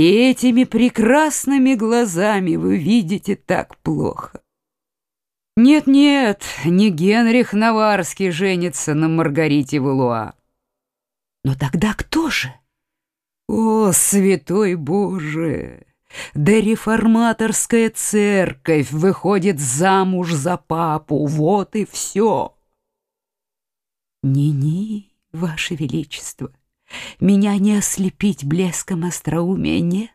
И этими прекрасными глазами вы видите так плохо. Нет-нет, не Генрих Наварский женится на Маргарите Валуа. Но тогда кто же? О, святой Боже! Да реформаторская церковь выходит замуж за папу, вот и все. Ни-ни, Ваше Величество, меня не ослепить блеском остроумия нет.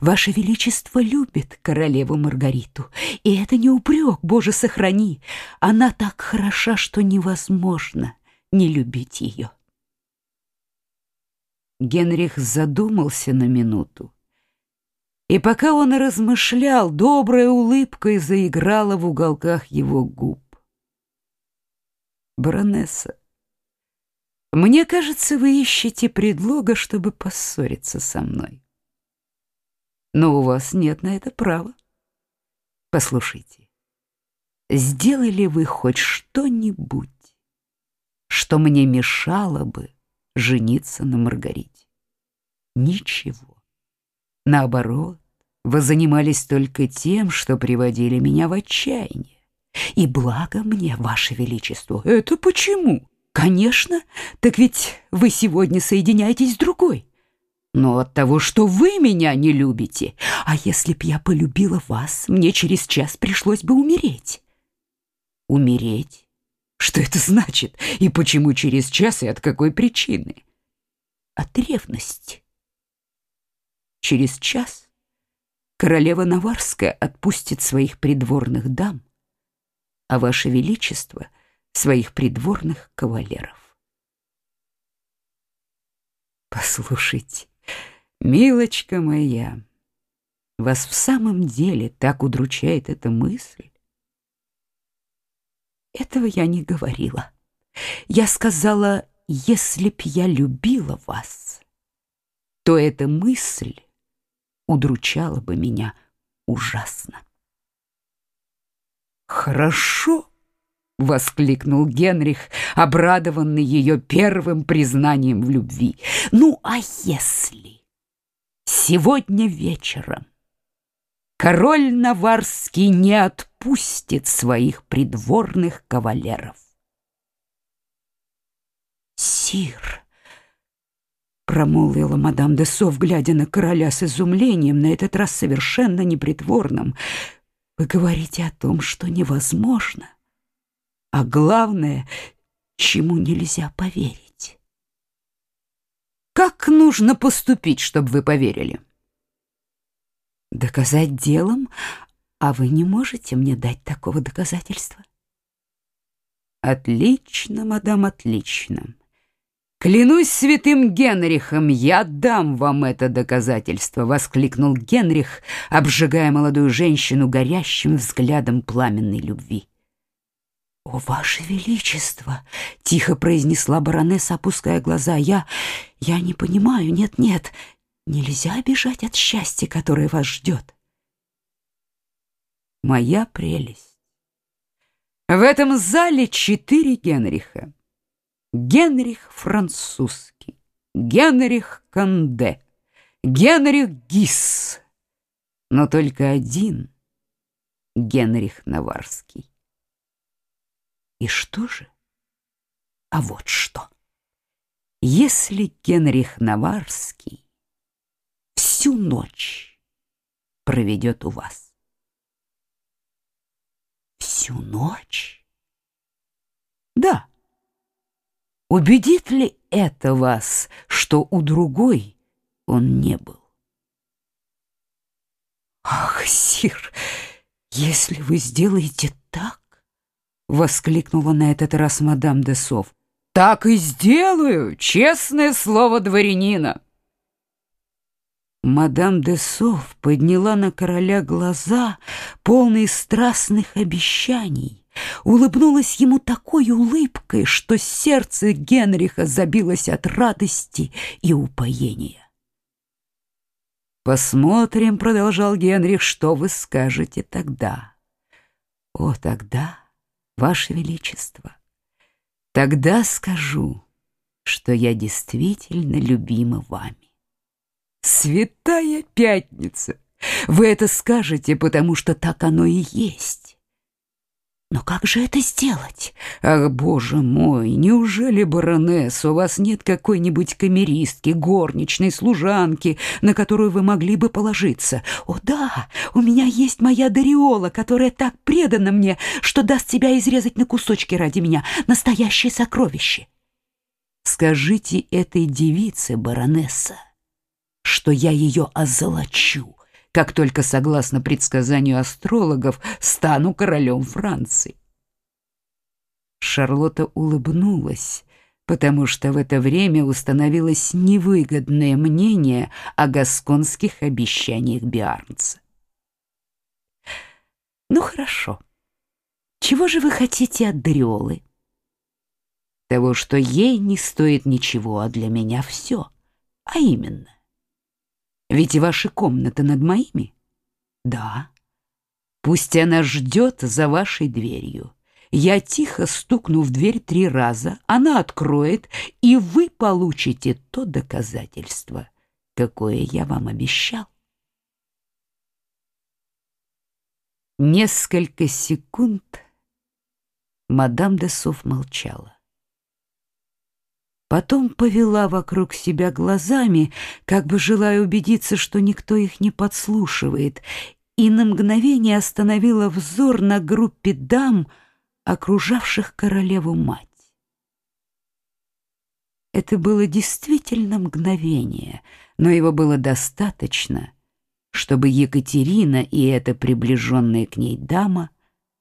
Ваше Величество любит королеву Маргариту, и это не упрек, Боже, сохрани. Она так хороша, что невозможно не любить ее. Генрих задумался на минуту. И пока он размышлял, добрая улыбка заиграла в уголках его губ. «Баронесса, мне кажется, вы ищете предлога, чтобы поссориться со мной. Но у вас нет на это права. Послушайте, сделали вы хоть что-нибудь, что мне мешало бы жениться на Маргарите? Ничего. Наоборот, вы занимались только тем, что приводили меня в отчаяние. И благо мне, Ваше Величество. Это почему? Конечно, так ведь вы сегодня соединяетесь с другой. Но от того, что вы меня не любите, а если б я полюбила вас, мне через час пришлось бы умереть. Умереть? Что это значит? И почему через час и от какой причины? От ревности. Через час королева Наварская отпустит своих придворных дам, а ваше величество — своих придворных кавалеров. Послушайте, милочка моя, вас в самом деле так удручает эта мысль? Этого я не говорила. Я сказала, если б я любила вас, то эта мысль удручала бы меня ужасно. Хорошо, — воскликнул Генрих, обрадованный ее первым признанием в любви. «Ну, а если сегодня вечером король Наварский не отпустит своих придворных кавалеров?» «Сир!» — промолвила мадам де Сов, глядя на короля с изумлением, на этот раз совершенно непритворным. «Вы говорите о том, что невозможно» а главное, чему нельзя поверить. Как нужно поступить, чтобы вы поверили? Доказать делом, а вы не можете мне дать такого доказательства. Отлично, мадам, отлично. Клянусь святым Генрихом, я дам вам это доказательство, воскликнул Генрих, обжигая молодую женщину горящим взглядом пламенной любви. «О, Ваше Величество!» — тихо произнесла баронесса, опуская глаза. «Я... я не понимаю, нет-нет, нельзя бежать от счастья, которое вас ждет». «Моя прелесть! В этом зале четыре Генриха. Генрих французский, Генрих Канде, Генрих Гис, но только один Генрих Наварский. И что же? А вот что. Если Генрих Наварский всю ночь проведет у вас. Всю ночь? Да. Убедит ли это вас, что у другой он не был? Ах, сир, если вы сделаете так, воскликнула на этот раз мадам де Сов. Так и сделаю, честное слово дворянина. Мадам де Сов подняла на короля глаза, полные страстных обещаний, улыбнулась ему такой улыбкой, что сердце Генриха забилось от радости и упоения. «Посмотрим», — продолжал Генрих, — «что вы скажете тогда?» «О, тогда...» Ваше Величество, тогда скажу, что я действительно любима вами. Пресвятая Пятница! Вы это скажете, потому что так оно и есть. Но как же это сделать? Ах, боже мой, неужели, баронесса, у вас нет какой-нибудь камеристки, горничной, служанки, на которую вы могли бы положиться? О да, у меня есть моя Дариола, которая так предана мне, что даст тебя изрезать на кусочки ради меня. Настоящее сокровище. Скажите этой девице, баронесса, что я ее озолочу, как только, согласно предсказанию астрологов, стану королем Франции. Шарлотта улыбнулась, потому что в это время установилось невыгодное мнение о гасконских обещаниях Биарнца. «Ну хорошо. Чего же вы хотите от Дриолы?» «Того, что ей не стоит ничего, а для меня все. А именно, ведь и ваши комнаты над моими? Да. Пусть она ждет за вашей дверью. Я тихо стукну в дверь три раза, она откроет, и вы получите то доказательство, какое я вам обещал. Несколько секунд мадам де Соф молчала. Потом повела вокруг себя глазами, как бы желая убедиться, что никто их не подслушивает, и на мгновение остановила взор на группе дам, окружавших королеву-мать. Это было действительно мгновение, но его было достаточно, чтобы Екатерина и эта приближенная к ней дама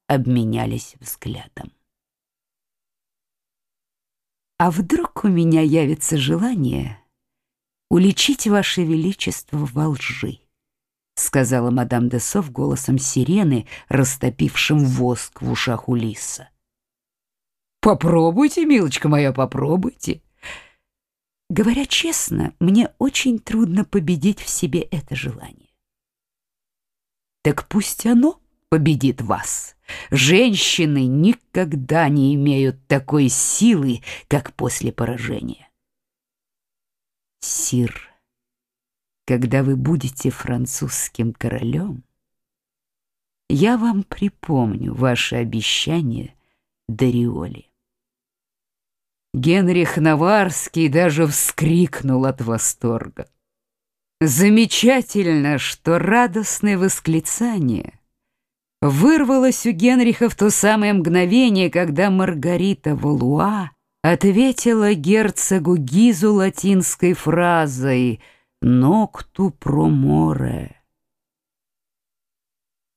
обменялись взглядом. А вдруг у меня явится желание уличить ваше величество во лжи, сказала мадам де Сов голосом сирены, растопившим воск в ушах Улиса. Попробуйте, милочка моя, попробуйте. Говоря честно, мне очень трудно победить в себе это желание. Так пусть оно победит вас. Женщины никогда не имеют такой силы, как после поражения. Сир, когда вы будете французским королем, я вам припомню ваше обещание Дариоле. Генрих Наварский даже вскрикнул от восторга. Замечательно, что радостное восклицание — вырвалось у Генриха в то самое мгновение, когда Маргарита Валуа ответила герцогу Гизу латинской фразой «Нокту проморе».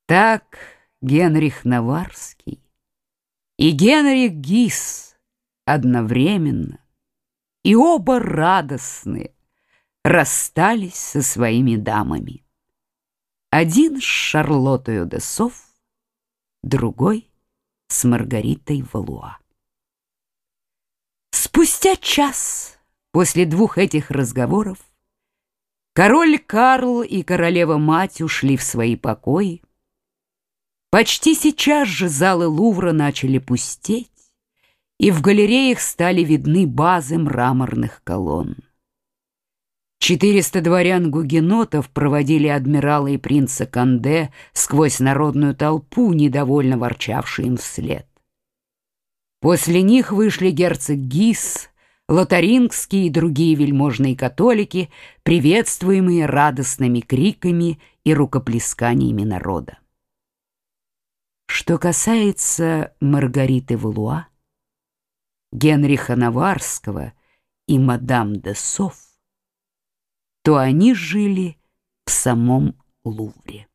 Так Генрих Наварский и Генрих Гиз одновременно и оба радостные расстались со своими дамами. Один с Шарлоттой де другой с Маргаритой Валуа. Спустя час после двух этих разговоров король Карл и королева-мать ушли в свои покои. Почти сейчас же залы Лувра начали пустеть, и в галереях стали видны базы мраморных колонн. Четыреста дворян-гугенотов проводили адмирала и принца Канде сквозь народную толпу, недовольно ворчавшую им вслед. После них вышли герцог Гис, Лотарингские и другие вельможные католики, приветствуемые радостными криками и рукоплесканиями народа. Что касается Маргариты Валуа, Генриха Наварского и мадам де Софф, то они жили в самом Лувре.